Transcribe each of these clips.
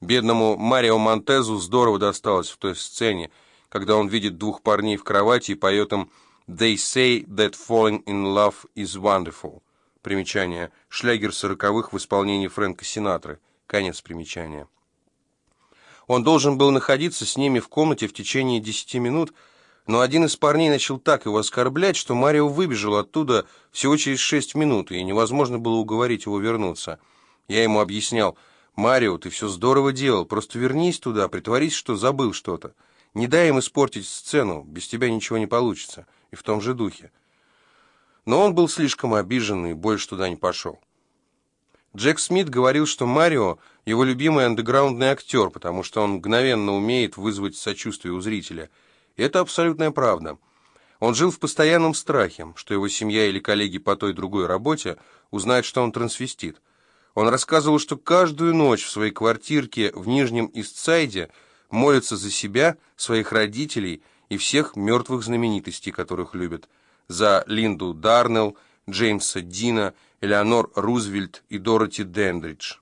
Бедному Марио Монтезу здорово досталось в той сцене, когда он видит двух парней в кровати и поет им «They say that falling in love is wonderful». Примечание. Шлягер сороковых в исполнении Фрэнка Синатры. Конец примечания. Он должен был находиться с ними в комнате в течение десяти минут, но один из парней начал так его оскорблять, что Марио выбежал оттуда всего через шесть минут, и невозможно было уговорить его вернуться. Я ему объяснял, «Марио, ты все здорово делал, просто вернись туда, притворись, что забыл что-то. Не дай им испортить сцену, без тебя ничего не получится». И в том же духе но он был слишком обижен и больше туда не пошел. Джек Смит говорил, что Марио – его любимый андеграундный актер, потому что он мгновенно умеет вызвать сочувствие у зрителя. И это абсолютная правда. Он жил в постоянном страхе, что его семья или коллеги по той другой работе узнают, что он трансвестит. Он рассказывал, что каждую ночь в своей квартирке в Нижнем Истсайде молится за себя, своих родителей и всех мертвых знаменитостей, которых любит – за Линду Дарнелл, Джеймса Дина, Элеонор Рузвельт и Дороти Дендридж.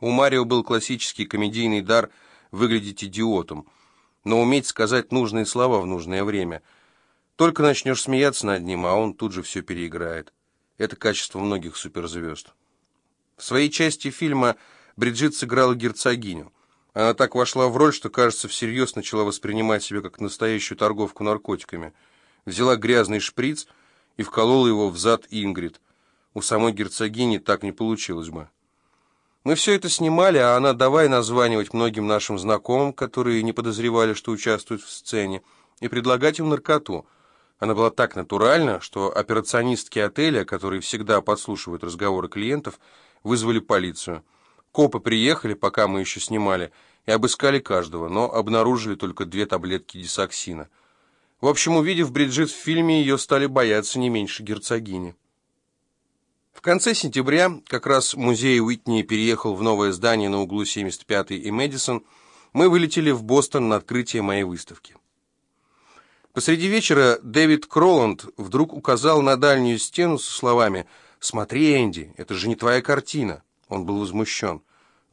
У Марио был классический комедийный дар выглядеть идиотом, но уметь сказать нужные слова в нужное время. Только начнешь смеяться над ним, а он тут же все переиграет. Это качество многих суперзвезд. В своей части фильма Бриджит сыграла герцогиню. Она так вошла в роль, что, кажется, всерьез начала воспринимать себя как настоящую торговку наркотиками – взяла грязный шприц и вколола его в зад Ингрид. У самой герцогини так не получилось бы. Мы все это снимали, а она давай названивать многим нашим знакомым, которые не подозревали, что участвуют в сцене, и предлагать им наркоту. Она была так натуральна, что операционистки отеля, которые всегда подслушивают разговоры клиентов, вызвали полицию. Копы приехали, пока мы еще снимали, и обыскали каждого, но обнаружили только две таблетки дисоксина. В общем, увидев Бриджит в фильме, ее стали бояться не меньше герцогини. В конце сентября, как раз музей Уитни переехал в новое здание на углу 75 и Мэдисон, мы вылетели в Бостон на открытие моей выставки. Посреди вечера Дэвид Кроланд вдруг указал на дальнюю стену со словами «Смотри, Энди, это же не твоя картина». Он был возмущен.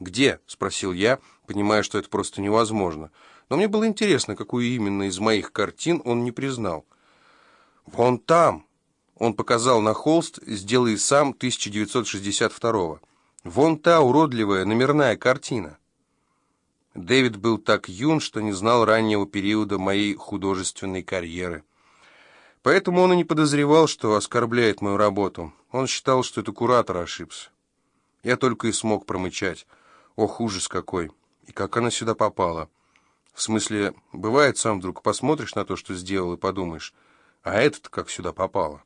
«Где?» — спросил я, понимая, что это просто невозможно. Но мне было интересно, какую именно из моих картин он не признал. «Вон там!» Он показал на холст «Сделай сам» 1962-го. «Вон та уродливая номерная картина». Дэвид был так юн, что не знал раннего периода моей художественной карьеры. Поэтому он и не подозревал, что оскорбляет мою работу. Он считал, что это куратор ошибся. Я только и смог промычать. Ох, ужас какой! И как она сюда попала? В смысле, бывает, сам вдруг посмотришь на то, что сделал, и подумаешь, а этот как сюда попало?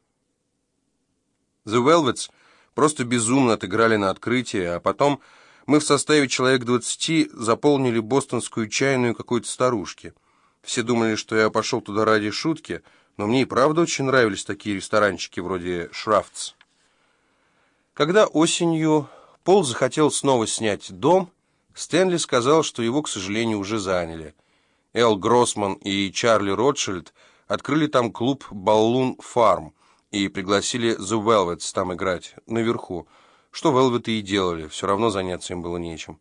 The Velvets просто безумно отыграли на открытие, а потом мы в составе человек двадцати заполнили бостонскую чайную какой-то старушки. Все думали, что я пошел туда ради шутки, но мне и правда очень нравились такие ресторанчики вроде «Шрафтс». Когда осенью Пол захотел снова снять дом, Стэнли сказал, что его, к сожалению, уже заняли. Эл Гроссман и Чарли Ротшильд открыли там клуб «Баллун Фарм» и пригласили The Velvets там играть, наверху. Что Велветы и делали, все равно заняться им было нечем.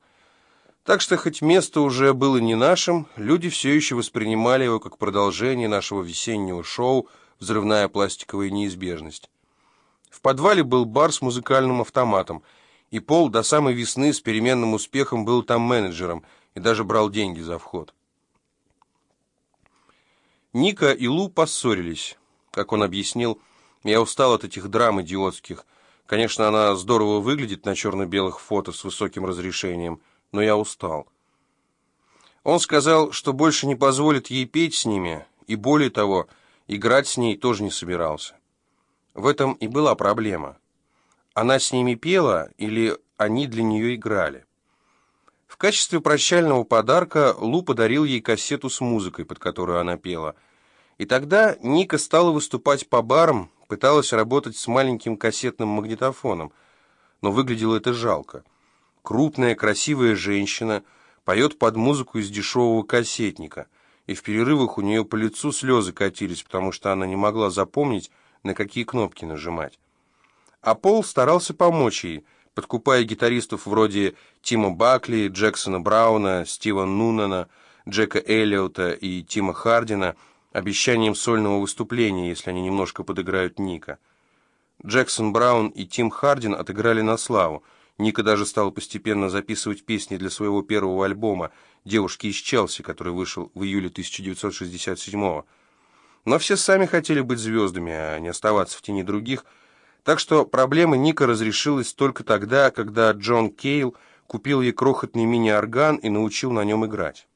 Так что хоть место уже было не нашим, люди все еще воспринимали его как продолжение нашего весеннего шоу «Взрывная пластиковая неизбежность». В подвале был бар с музыкальным автоматом, и Пол до самой весны с переменным успехом был там менеджером и даже брал деньги за вход. Ника и Лу поссорились. Как он объяснил, я устал от этих драм идиотских. Конечно, она здорово выглядит на черно-белых фото с высоким разрешением, но я устал. Он сказал, что больше не позволит ей петь с ними, и более того, играть с ней тоже не собирался. В этом и была проблема. Она с ними пела или они для нее играли? В качестве прощального подарка Лу подарил ей кассету с музыкой, под которую она пела. И тогда Ника стала выступать по барам, пыталась работать с маленьким кассетным магнитофоном. Но выглядело это жалко. Крупная, красивая женщина поет под музыку из дешевого кассетника, и в перерывах у нее по лицу слезы катились, потому что она не могла запомнить, на какие кнопки нажимать. А Пол старался помочь ей, подкупая гитаристов вроде Тима Бакли, Джексона Брауна, Стива Нунана, Джека Эллиота и Тима Хардина обещанием сольного выступления, если они немножко подыграют Ника. Джексон Браун и Тим Хардин отыграли на славу. Ника даже стал постепенно записывать песни для своего первого альбома «Девушки из Челси», который вышел в июле 1967 года. Но все сами хотели быть звездами, а не оставаться в тени других. Так что проблема Ника разрешилась только тогда, когда Джон Кейл купил ей крохотный мини-орган и научил на нем играть.